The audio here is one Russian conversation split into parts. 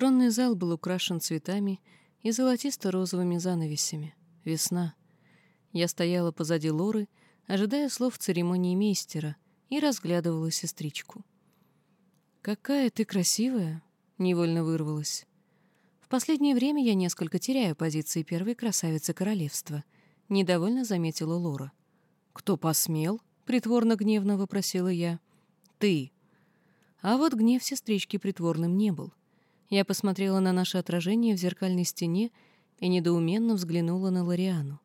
Тронный зал был украшен цветами и золотисто-розовыми занавесями. Весна. Я стояла позади Лоры, ожидая слов церемонии мейстера, и разглядывала сестричку. «Какая ты красивая!» — невольно вырвалась. «В последнее время я несколько теряю позиции первой красавицы королевства», — недовольно заметила Лора. «Кто посмел?» — притворно-гневно вопросила я. «Ты». А вот гнев сестрички притворным не был. Я посмотрела на наше отражение в зеркальной стене и недоуменно взглянула на Лориану.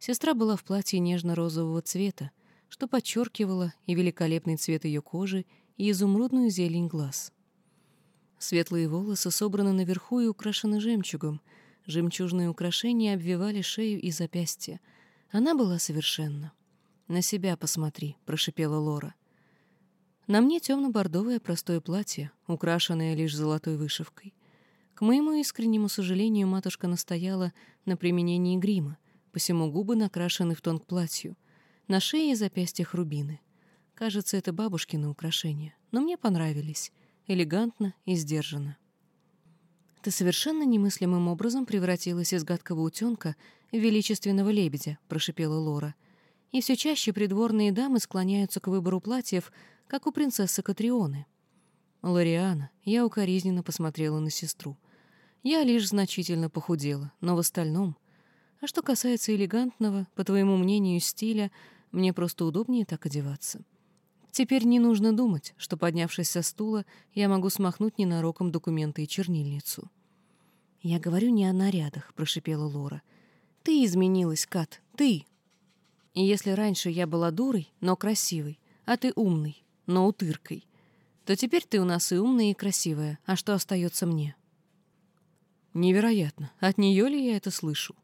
Сестра была в платье нежно-розового цвета, что подчеркивало и великолепный цвет ее кожи, и изумрудную зелень глаз. Светлые волосы собраны наверху и украшены жемчугом. Жемчужные украшения обвивали шею и запястья. Она была совершенна. «На себя посмотри», — прошипела Лора. На мне темно-бордовое простое платье, украшенное лишь золотой вышивкой. К моему искреннему сожалению, матушка настояла на применении грима, посему губы накрашены в тон к платью. На шее и запястьях рубины. Кажется, это бабушкины украшения, но мне понравились. Элегантно и сдержанно. «Ты совершенно немыслимым образом превратилась из гадкого утенка в величественного лебедя», — прошипела Лора. «И все чаще придворные дамы склоняются к выбору платьев, как у принцессы Катрионы. Лориана, я укоризненно посмотрела на сестру. Я лишь значительно похудела, но в остальном... А что касается элегантного, по твоему мнению, стиля, мне просто удобнее так одеваться. Теперь не нужно думать, что, поднявшись со стула, я могу смахнуть ненароком документы и чернильницу. «Я говорю не о нарядах», — прошипела Лора. «Ты изменилась, Кат, ты!» И если раньше я была дурой, но красивой, а ты умный, но утыркой, то теперь ты у нас и умная, и красивая, а что остается мне? Невероятно. От нее ли я это слышу?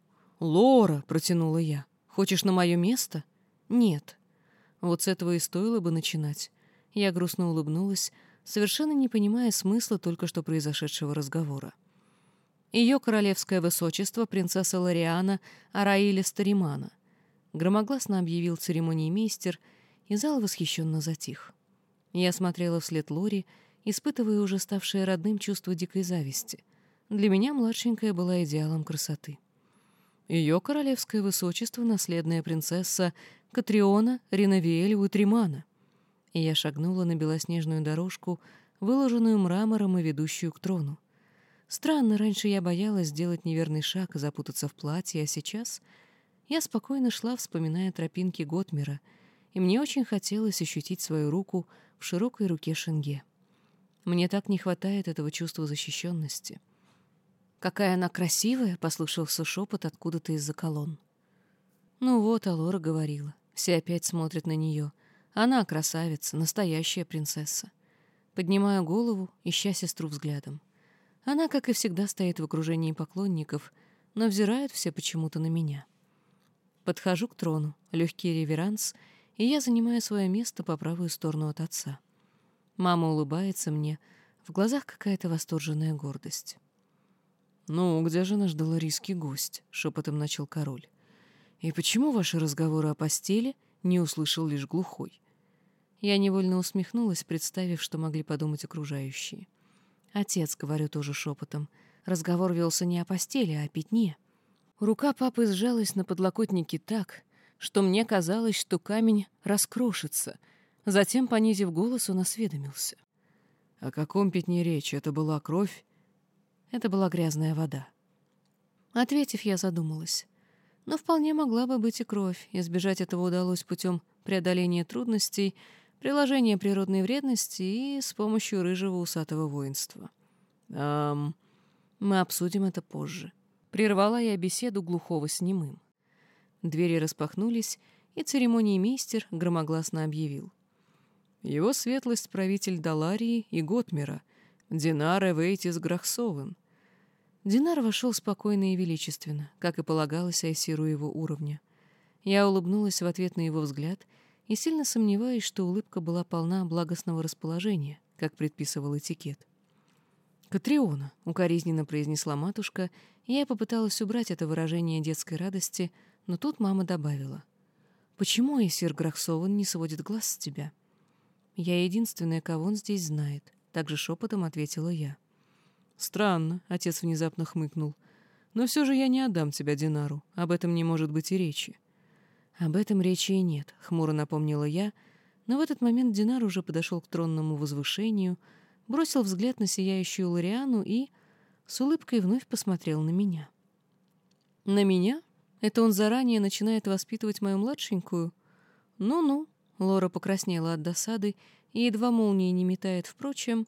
Лора, протянула я. Хочешь на мое место? Нет. Вот с этого и стоило бы начинать. Я грустно улыбнулась, совершенно не понимая смысла только что произошедшего разговора. Ее королевское высочество, принцесса Лориана Араиля Старимана. Громогласно объявил церемонии мейстер, и зал восхищенно затих. Я смотрела вслед Лори, испытывая уже ставшее родным чувство дикой зависти. Для меня младшенькая была идеалом красоты. Ее королевское высочество — наследная принцесса Катриона Ринавиэль Утримана. И я шагнула на белоснежную дорожку, выложенную мрамором и ведущую к трону. Странно, раньше я боялась сделать неверный шаг и запутаться в платье, а сейчас я спокойно шла, вспоминая тропинки Готмера, и мне очень хотелось ощутить свою руку в широкой руке Шенге. Мне так не хватает этого чувства защищенности. «Какая она красивая!» — послышался шепот откуда-то из-за колонн. Ну вот, Алора говорила. Все опять смотрят на нее. Она красавица, настоящая принцесса. Поднимаю голову, ища сестру взглядом. Она, как и всегда, стоит в окружении поклонников, но взирают все почему-то на меня. Подхожу к трону, легкий реверанс — и я занимаю свое место по правую сторону от отца. Мама улыбается мне, в глазах какая-то восторженная гордость. «Ну, где же наш доларийский гость?» — шепотом начал король. «И почему ваши разговоры о постели не услышал лишь глухой?» Я невольно усмехнулась, представив, что могли подумать окружающие. «Отец», — говорю тоже шепотом, — разговор велся не о постели, а о пятне. Рука папы сжалась на подлокотнике так, что мне казалось, что камень раскрошится. Затем, понизив голос, он осведомился. «О каком пятне речи? Это была кровь?» Это была грязная вода. Ответив, я задумалась. Но вполне могла бы быть и кровь. Избежать этого удалось путем преодоления трудностей, приложения природной вредности и с помощью рыжего усатого воинства. «Эм, мы обсудим это позже». Прервала я беседу глухого с немым. Двери распахнулись, и церемониймейстер громогласно объявил. Его светлость правитель Даларии и Готмера, Динар Эвейтис Грахсовен. Динар вошел спокойно и величественно, как и полагалось Айсиру его уровня. Я улыбнулась в ответ на его взгляд и сильно сомневаюсь, что улыбка была полна благостного расположения, как предписывал этикет. «Катриона», — укоризненно произнесла матушка, и я попыталась убрать это выражение детской радости — но тут мама добавила. «Почему Эсир Грахсован не сводит глаз с тебя?» «Я единственная, кого он здесь знает», — также шепотом ответила я. Странно, отец внезапно хмыкнул. Но все же я не отдам тебя Динару. Об этом не может быть и речи. Об этом речи и нет, хмуро напомнила я, но в этот момент Динар уже подошел к тронному возвышению, бросил взгляд на сияющую Лориану и с улыбкой вновь посмотрел на меня. На меня? Это он заранее начинает воспитывать мою младшенькую? Ну-ну, Лора покраснела от досады и едва молнии не метает, впрочем,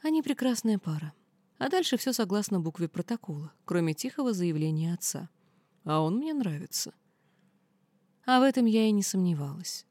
они прекрасная пара. А дальше все согласно букве протокола, кроме тихого заявления отца. А он мне нравится. А в этом я и не сомневалась.